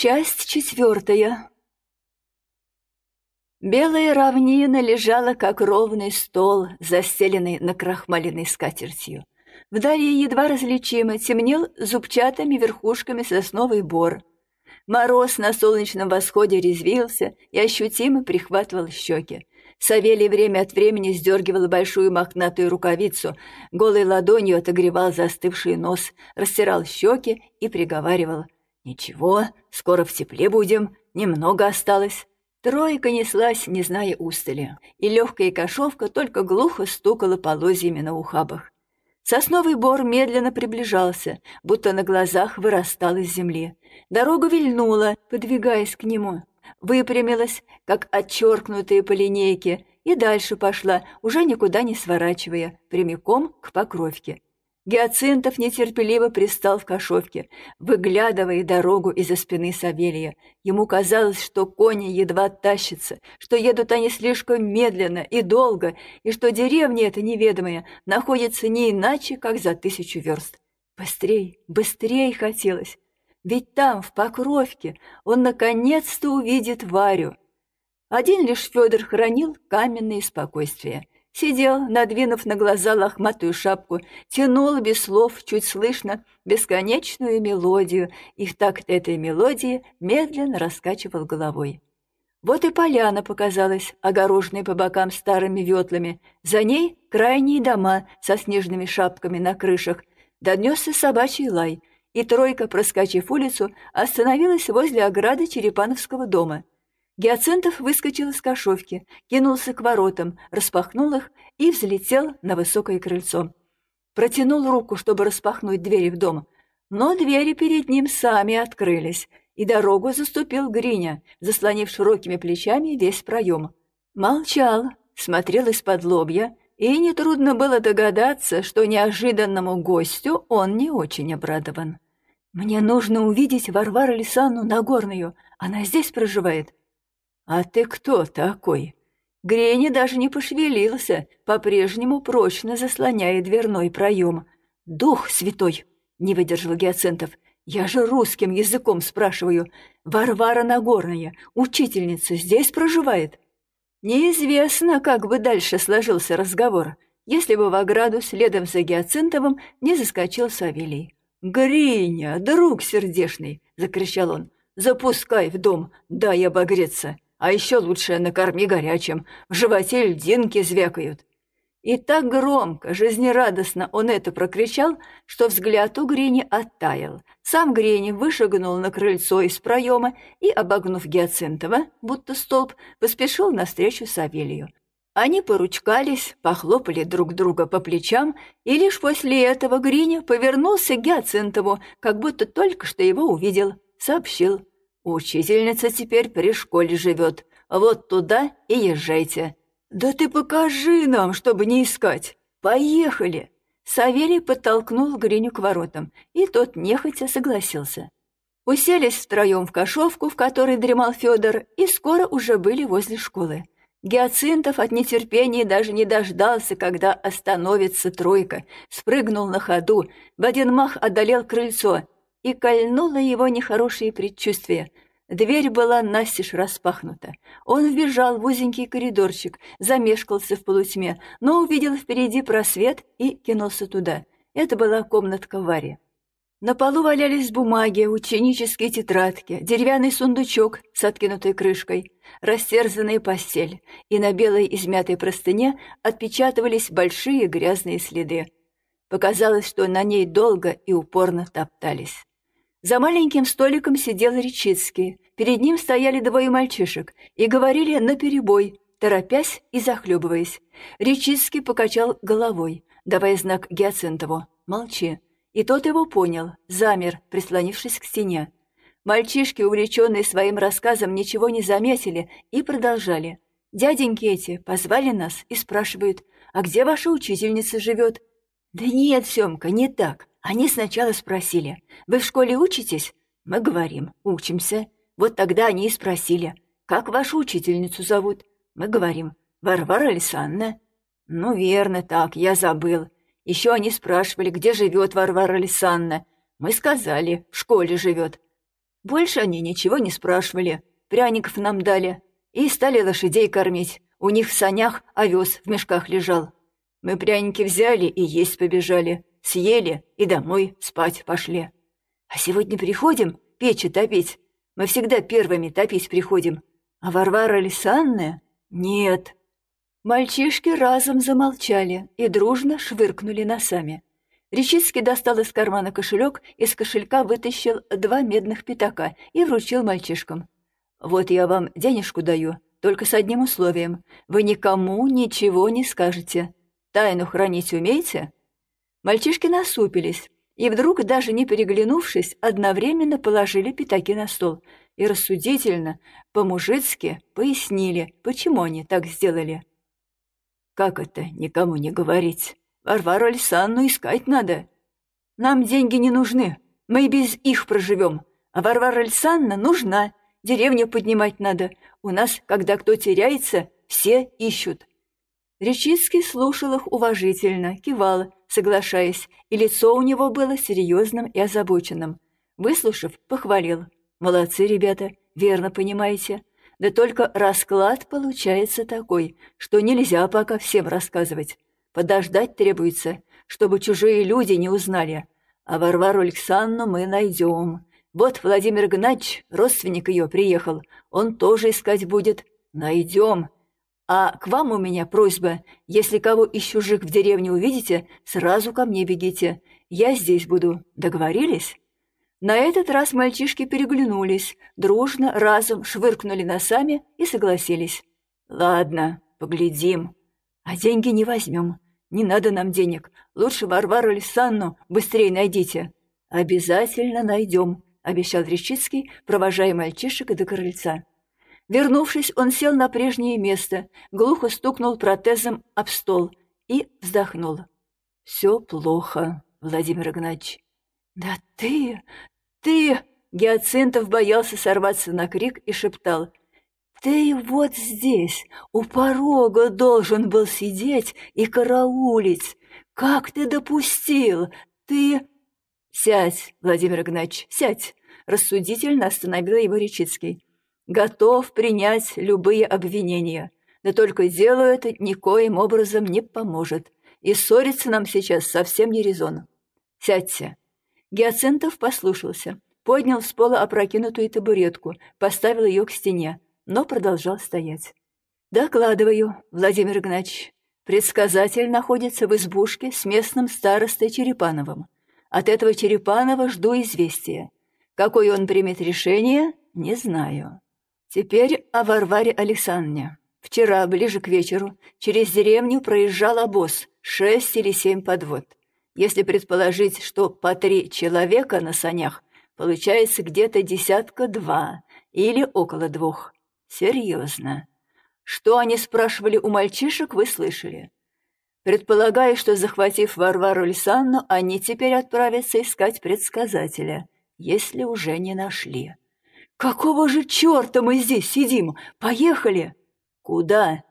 Часть четвертая. Белая равнина лежала, как ровный стол, застеленный накрахмаленной скатертью. Вдали едва различимо темнел зубчатыми верхушками сосновый бор. Мороз на солнечном восходе резвился и ощутимо прихватывал щеки. Савелий время от времени сдергивал большую мохнатую рукавицу, голой ладонью отогревал застывший нос, растирал щеки и приговаривал — «Ничего, скоро в тепле будем, немного осталось». Тройка неслась, не зная устали, и легкая кошовка только глухо стукала полозьями на ухабах. Сосновый бор медленно приближался, будто на глазах вырастал из земли. Дорога вильнула, подвигаясь к нему. Выпрямилась, как отчеркнутые по линейке, и дальше пошла, уже никуда не сворачивая, прямиком к покровке. Гиацинтов нетерпеливо пристал в кошовке, выглядывая дорогу из-за спины Савелия. Ему казалось, что кони едва тащатся, что едут они слишком медленно и долго, и что деревня эта неведомая находится не иначе, как за тысячу верст. Быстрей, быстрей хотелось. Ведь там, в Покровке, он наконец-то увидит Варю. Один лишь Федор хранил каменное спокойствие — Сидел, надвинув на глаза лохматую шапку, тянул без слов, чуть слышно, бесконечную мелодию, и в такт этой мелодии медленно раскачивал головой. Вот и поляна показалась, огороженная по бокам старыми ветлами. За ней крайние дома со снежными шапками на крышах. Донесся собачий лай, и тройка, проскочив улицу, остановилась возле ограды Черепановского дома — Гиацинтов выскочил из кошовки, кинулся к воротам, распахнул их и взлетел на высокое крыльцо. Протянул руку, чтобы распахнуть двери в дом, но двери перед ним сами открылись, и дорогу заступил Гриня, заслонив широкими плечами весь проем. Молчал, смотрел из-под лобья, и нетрудно было догадаться, что неожиданному гостю он не очень обрадован. «Мне нужно увидеть Варвару Лисанну Нагорную. Она здесь проживает?» «А ты кто такой?» Грени даже не пошевелился, по-прежнему прочно заслоняя дверной проем. «Дух святой!» — не выдержал Геоцентов. «Я же русским языком спрашиваю. Варвара Нагорная, учительница, здесь проживает?» Неизвестно, как бы дальше сложился разговор, если бы в ограду следом за Геоцентовым не заскочил Савелий. «Гриня, друг сердешный!» — закричал он. «Запускай в дом, дай обогреться!» А еще лучше накорми горячим, в животе льдинки звякают. И так громко, жизнерадостно он это прокричал, что взгляд у Грини оттаял. Сам Грини вышагнул на крыльцо из проема и, обогнув Гиацинтова, будто столб, поспешил навстречу Савелью. Они поручкались, похлопали друг друга по плечам, и лишь после этого Гриня повернулся к Гиацинтову, как будто только что его увидел, сообщил. Учительница теперь при школе живет. Вот туда и езжайте. Да ты покажи нам, чтобы не искать. Поехали. Савелий подтолкнул Гриню к воротам, и тот нехотя согласился. Уселись втроем в кошовку, в которой дремал Федор, и скоро уже были возле школы. Гиацинтов от нетерпения даже не дождался, когда остановится тройка, спрыгнул на ходу, в один мах одолел крыльцо — и кольнуло его нехорошее предчувствие. Дверь была настежь распахнута. Он вбежал в узенький коридорчик, замешкался в полутьме, но увидел впереди просвет и кинулся туда. Это была комнатка Вари. На полу валялись бумаги, ученические тетрадки, деревянный сундучок с откинутой крышкой, растерзанная постель, и на белой измятой простыне отпечатывались большие грязные следы. Показалось, что на ней долго и упорно топтались. За маленьким столиком сидел Речицкий. Перед ним стояли двое мальчишек и говорили наперебой, торопясь и захлебываясь. Речицкий покачал головой, давая знак Гиацинтову «Молчи». И тот его понял, замер, прислонившись к стене. Мальчишки, увлеченные своим рассказом, ничего не заметили и продолжали. «Дяденьки эти позвали нас и спрашивают, а где ваша учительница живет?» «Да нет, Семка, не так. Они сначала спросили, «Вы в школе учитесь?» Мы говорим, «Учимся». Вот тогда они и спросили, «Как вашу учительницу зовут?» Мы говорим, «Варвара Александровна». «Ну, верно так, я забыл. Еще они спрашивали, где живет Варвара Александровна. Мы сказали, в школе живет. Больше они ничего не спрашивали, пряников нам дали и стали лошадей кормить. У них в санях овес в мешках лежал. Мы пряники взяли и есть побежали, съели и домой спать пошли. А сегодня приходим печи топить. Мы всегда первыми топить приходим. А Варвара Александровна? Нет. Мальчишки разом замолчали и дружно швыркнули носами. Речицкий достал из кармана кошелек, из кошелька вытащил два медных пятака и вручил мальчишкам. «Вот я вам денежку даю, только с одним условием. Вы никому ничего не скажете. Тайну хранить умеете?» Мальчишки насупились, и вдруг, даже не переглянувшись, одновременно положили пятаки на стол и рассудительно, по-мужицки, пояснили, почему они так сделали. «Как это никому не говорить? Варвару Александру искать надо. Нам деньги не нужны, мы и без их проживем, а Варвара Александровна нужна, деревню поднимать надо. У нас, когда кто теряется, все ищут». Речицкий слушал их уважительно, кивал, соглашаясь, и лицо у него было серьезным и озабоченным. Выслушав, похвалил. «Молодцы, ребята, верно понимаете. Да только расклад получается такой, что нельзя пока всем рассказывать. Подождать требуется, чтобы чужие люди не узнали. А Варвару Александровну мы найдем. Вот Владимир Игнатьевич, родственник ее, приехал. Он тоже искать будет. Найдем. А к вам у меня просьба, если кого из чужих в деревне увидите, сразу ко мне бегите. Я здесь буду. Договорились?» На этот раз мальчишки переглянулись, дружно, разом швыркнули носами и согласились. «Ладно, поглядим. А деньги не возьмем. Не надо нам денег. Лучше Варвару Александру быстрее найдите». «Обязательно найдем», — обещал Речицкий, провожая мальчишек до крыльца. Вернувшись, он сел на прежнее место, глухо стукнул протезом об стол и вздохнул. «Все плохо, Владимир Игнатьевич». «Да ты... ты...» Гиацинтов боялся сорваться на крик и шептал. «Ты вот здесь, у порога должен был сидеть и караулить. Как ты допустил? Ты...» «Сядь, Владимир Игнатьевич, сядь!» Рассудительно остановил его Речицкий готов принять любые обвинения, да только делу это никоим образом не поможет, и ссориться нам сейчас совсем не резон. Сядьте». Гиацинтов послушался, поднял с пола опрокинутую табуретку, поставил ее к стене, но продолжал стоять. «Докладываю, Владимир Игнатьевич. Предсказатель находится в избушке с местным старостой Черепановым. От этого Черепанова жду известия. Какое он примет решение, не знаю. Теперь о Варваре Александровне. Вчера, ближе к вечеру, через деревню проезжал обоз, шесть или семь подвод. Если предположить, что по три человека на санях, получается где-то десятка-два или около двух. Серьезно. Что они спрашивали у мальчишек, вы слышали. Предполагаю, что, захватив Варвару Александровну, они теперь отправятся искать предсказателя, если уже не нашли. «Какого же черта мы здесь сидим? Поехали!» «Куда?»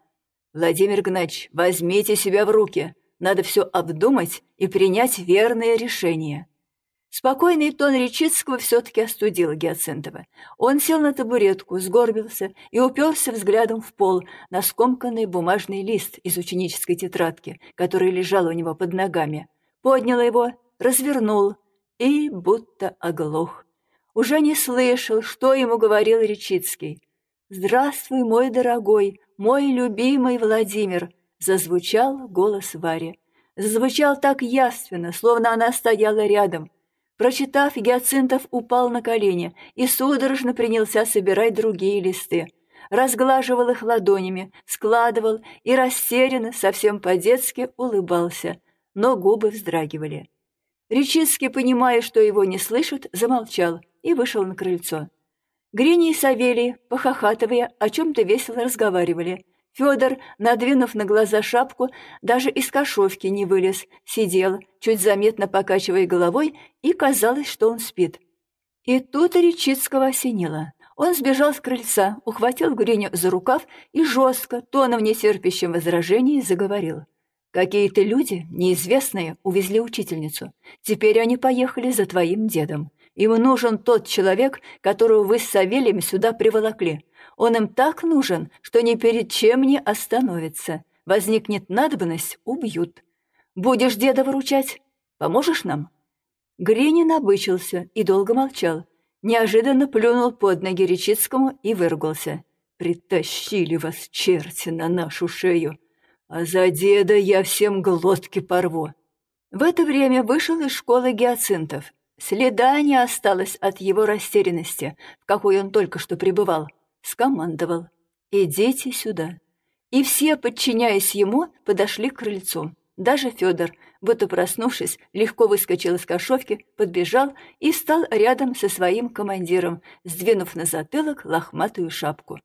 «Владимир Гнач, возьмите себя в руки. Надо все обдумать и принять верное решение». Спокойный тон Речицкого все-таки остудил Гиацинтова. Он сел на табуретку, сгорбился и уперся взглядом в пол на скомканный бумажный лист из ученической тетрадки, который лежал у него под ногами. Поднял его, развернул и будто оглох уже не слышал, что ему говорил Речицкий. «Здравствуй, мой дорогой, мой любимый Владимир!» Зазвучал голос Вари. Зазвучал так яственно, словно она стояла рядом. Прочитав, Гиацинтов упал на колени и судорожно принялся собирать другие листы. Разглаживал их ладонями, складывал и растерянно, совсем по-детски улыбался, но губы вздрагивали. Речицкий, понимая, что его не слышат, замолчал и вышел на крыльцо. Гриня и Савелий, похохатывая, о чем-то весело разговаривали. Федор, надвинув на глаза шапку, даже из кошовки не вылез, сидел, чуть заметно покачивая головой, и казалось, что он спит. И тут Речицкого осенило. Он сбежал с крыльца, ухватил Гриню за рукав и жестко, тоном нетерпящим возражений, заговорил. «Какие-то люди, неизвестные, увезли учительницу. Теперь они поехали за твоим дедом. Им нужен тот человек, которого вы с Савельем сюда приволокли. Он им так нужен, что ни перед чем не остановится. Возникнет надобность — убьют. Будешь деда выручать? Поможешь нам?» Гринин обычился и долго молчал. Неожиданно плюнул под ноги Речицкому и выругался. «Притащили вас, черти, на нашу шею, а за деда я всем глотки порву». В это время вышел из школы гиацинтов. Следа не осталось от его растерянности, в какой он только что пребывал. Скомандовал. «Идите сюда». И все, подчиняясь ему, подошли к крыльцу. Даже Федор, будто проснувшись, легко выскочил из кошовки, подбежал и стал рядом со своим командиром, сдвинув на затылок лохматую шапку.